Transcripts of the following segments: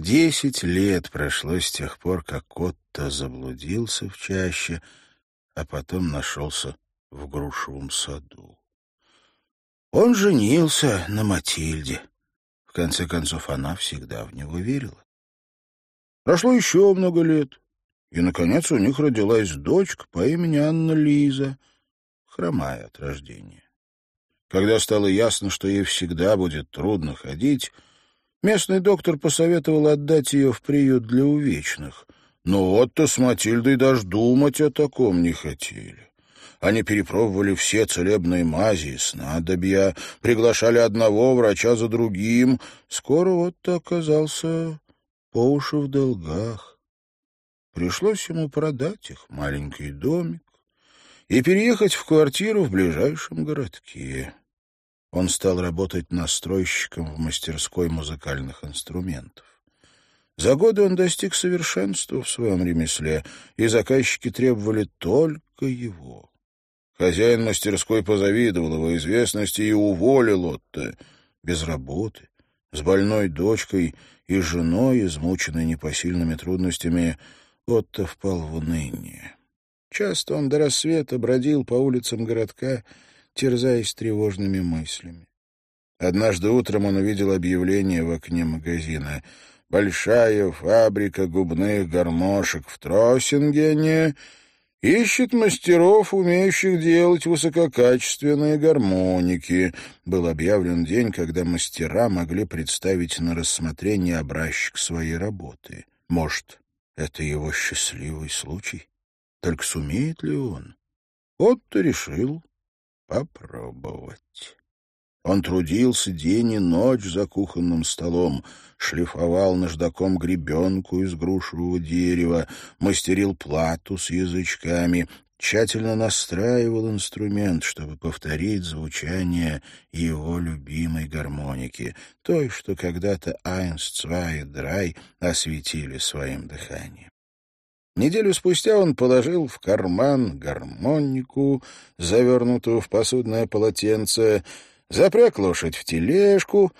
Десять лет прошло с тех пор, как Отто заблудился в чаще, а потом нашелся в грушевом саду. Он женился на Матильде. В конце концов, она всегда в него верила. Прошло еще много лет, и, наконец, у них родилась дочка по имени Анна Лиза, хромая от рождения. Когда стало ясно, что ей всегда будет трудно ходить, местный доктор посоветовал отдать ее в приют для увечных. Но Отто с Матильдой даже думать о таком не хотели. Они перепробовали все целебные мази и снадобья, приглашали одного врача за другим. Скоро Отто оказался по уши в долгах. Пришлось ему продать их маленький домик и переехать в квартиру в ближайшем городке. Он стал работать настройщиком в мастерской музыкальных инструментов. За годы он достиг совершенства в своем ремесле, и заказчики требовали только его. Хозяин мастерской позавидовал его известности и уволил Отто. Без работы, с больной дочкой и женой, измученной непосильными трудностями, Отто впал в уныние. Часто он до рассвета бродил по улицам городка, терзаясь тревожными мыслями. Однажды утром он увидел объявление в окне магазина «Большая фабрика губных гармошек в Троссингене» Ищет мастеров, умеющих делать высококачественные гармоники. Был объявлен день, когда мастера могли представить на рассмотрение образчик своей работы. Может, это его счастливый случай? Только сумеет ли он? Вот-то решил попробовать. Он трудился день и ночь за кухонным столом, шлифовал наждаком гребенку из грушевого дерева, мастерил плату с язычками, тщательно настраивал инструмент, чтобы повторить звучание его любимой гармоники, той, что когда-то Айнс, Цва и Драй осветили своим дыханием. Неделю спустя он положил в карман гармонику, завернутую в посудное полотенце, запряг лошадь в тележку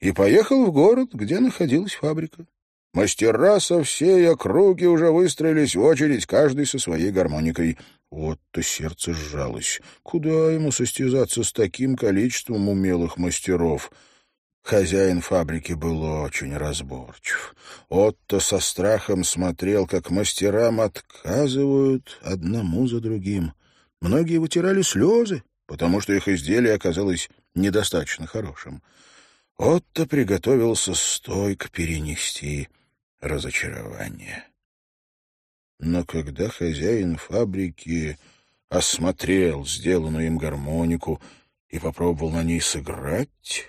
и поехал в город, где находилась фабрика. Мастера со всей округи уже выстроились в очередь, каждый со своей гармоникой. Вот-то сердце сжалось. Куда ему состязаться с таким количеством умелых мастеров? Хозяин фабрики был очень разборчив. Отто со страхом смотрел, как мастерам отказывают одному за другим. Многие вытирали слезы, потому что их изделие оказалось недостаточно хорошим. Отто приготовился стойко перенести разочарование. Но когда хозяин фабрики осмотрел сделанную им гармонику и попробовал на ней сыграть,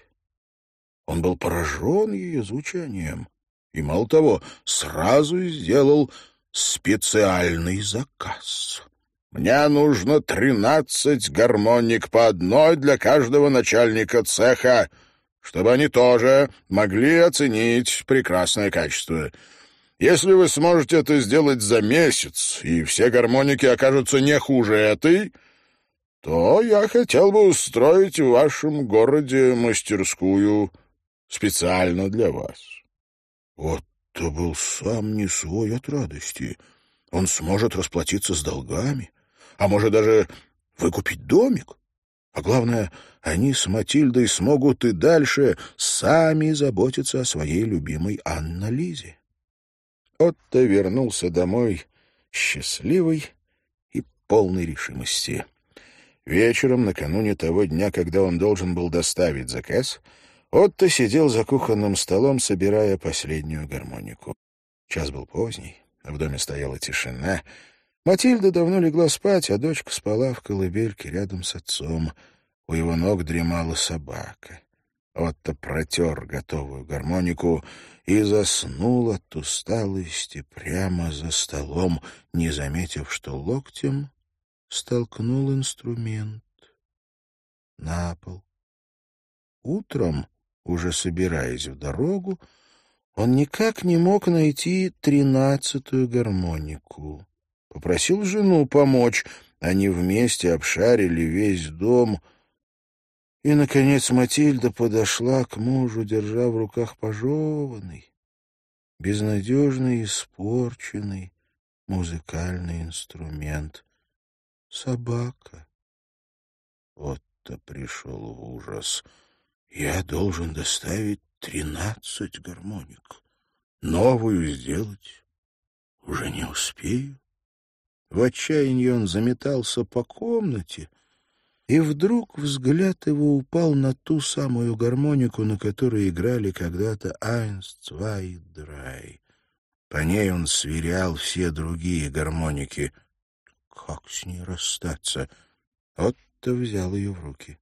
он был поражен ее звучанием и, мало того, сразу сделал специальный заказ. Мне нужно тринадцать гармоник по одной для каждого начальника цеха, чтобы они тоже могли оценить прекрасное качество. Если вы сможете это сделать за месяц, и все гармоники окажутся не хуже этой, то я хотел бы устроить в вашем городе мастерскую специально для вас. Вот то был сам не свой от радости. Он сможет расплатиться с долгами, а может даже выкупить домик. А главное, они с Матильдой смогут и дальше сами заботиться о своей любимой Анна-Лизе. Отто вернулся домой счастливый и полной решимости. Вечером, накануне того дня, когда он должен был доставить заказ, Отто сидел за кухонным столом, собирая последнюю гармонику. Час был поздний, в доме стояла тишина — Матильда давно легла спать, а дочка спала в колыбельке рядом с отцом. У его ног дремала собака. Отто протер готовую гармонику и заснул от усталости прямо за столом, не заметив, что локтем столкнул инструмент на пол. Утром, уже собираясь в дорогу, он никак не мог найти тринадцатую гармонику. Попросил жену помочь. Они вместе обшарили весь дом. И, наконец, Матильда подошла к мужу, держа в руках пожеванный, безнадежно испорченный музыкальный инструмент. Собака. Вот-то пришел в ужас. Я должен доставить тринадцать гармоник. Новую сделать уже не успею. В отчаянии он заметался по комнате, и вдруг взгляд его упал на ту самую гармонику, на которой играли когда-то «Айнс, Цвай, Драй». По ней он сверял все другие гармоники. Как с ней расстаться? Отто взял ее в руки.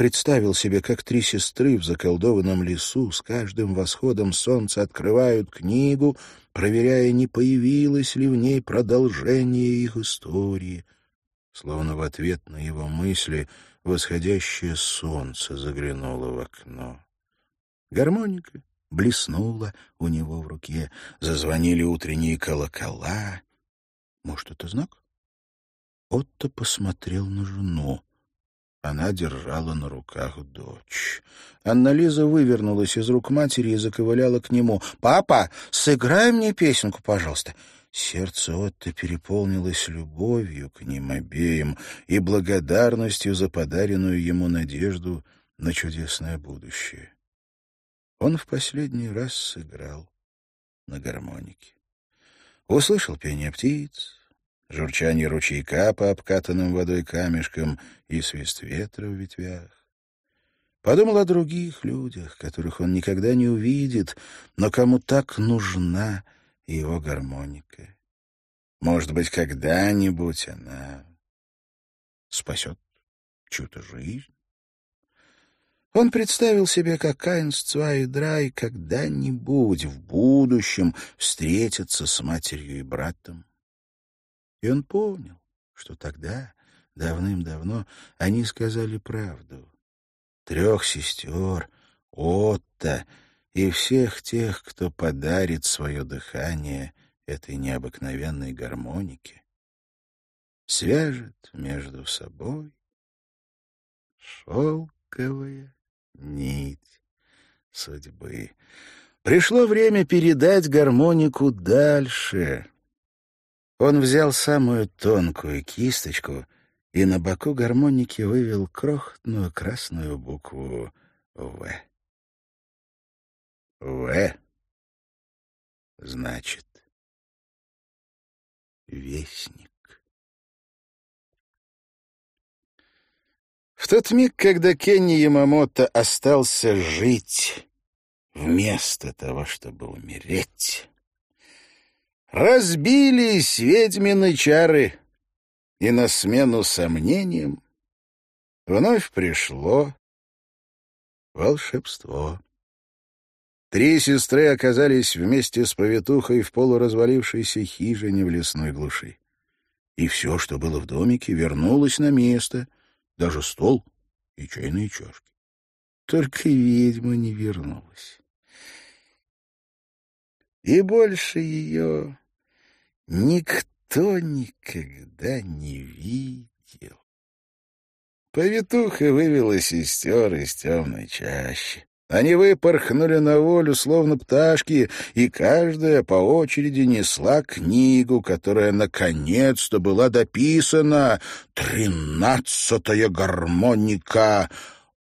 Представил себе, как три сестры в заколдованном лесу с каждым восходом солнца открывают книгу, проверяя, не появилось ли в ней продолжение их истории. Словно в ответ на его мысли восходящее солнце заглянуло в окно. Гармоника блеснула у него в руке, зазвонили утренние колокола. Может, это знак? Отто посмотрел на жену. Она держала на руках дочь. Анна-Лиза вывернулась из рук матери и заковыляла к нему. «Папа, сыграй мне песенку, пожалуйста». Сердце Отто переполнилось любовью к ним обеим и благодарностью за подаренную ему надежду на чудесное будущее. Он в последний раз сыграл на гармонике. Услышал пение птиц, журчание ручейка по обкатанным водой камешкам и свист ветра в ветвях. Подумал о других людях, которых он никогда не увидит, но кому так нужна его гармоника. Может быть, когда-нибудь она спасет чью-то жизнь? Он представил себе, как Кайнс Цвай Драй когда-нибудь в будущем встретится с матерью и братом. И он понял, что тогда, давным-давно, они сказали правду. Трех сестер, Отто и всех тех, кто подарит свое дыхание этой необыкновенной гармонике, свяжет между собой шелковая нить судьбы. Пришло время передать гармонику дальше, он взял самую тонкую кисточку и на боку гармоники вывел крохотную красную букву «В». «В» значит «Вестник». В тот миг, когда Кенни Ямамото остался жить вместо того, чтобы умереть, Разбились ведьмины чары, и на смену сомнениям вновь пришло волшебство. Три сестры оказались вместе с повитухой в полуразвалившейся хижине в лесной глуши. И все, что было в домике, вернулось на место, даже стол и чайные чашки. Только ведьма не вернулась. И больше ее никто никогда не видел. Повитуха вывела сестер из темной чащи. Они выпорхнули на волю, словно пташки, и каждая по очереди несла книгу, которая наконец-то была дописана. «Тринадцатая гармоника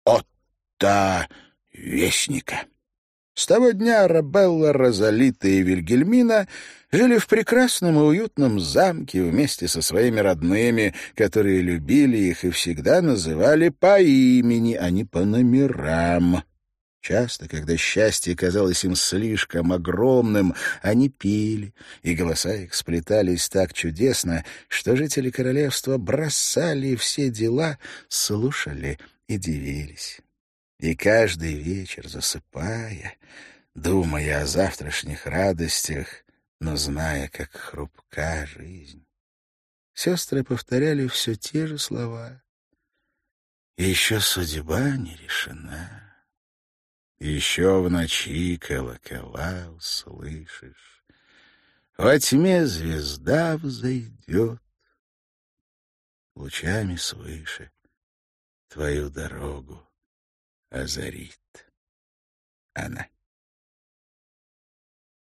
Отта Вестника». С того дня Рабелла, Розалита и Вильгельмина жили в прекрасном и уютном замке вместе со своими родными, которые любили их и всегда называли по имени, а не по номерам. Часто, когда счастье казалось им слишком огромным, они пили, и голоса их сплетались так чудесно, что жители королевства бросали все дела, слушали и дивились. И каждый вечер, засыпая, думая о завтрашних радостях, но зная, как хрупка жизнь, сестры повторяли все те же слова. еще судьба не решена. Еще в ночи колокола услышишь. Во тьме звезда взойдет лучами свыше твою дорогу озарит она.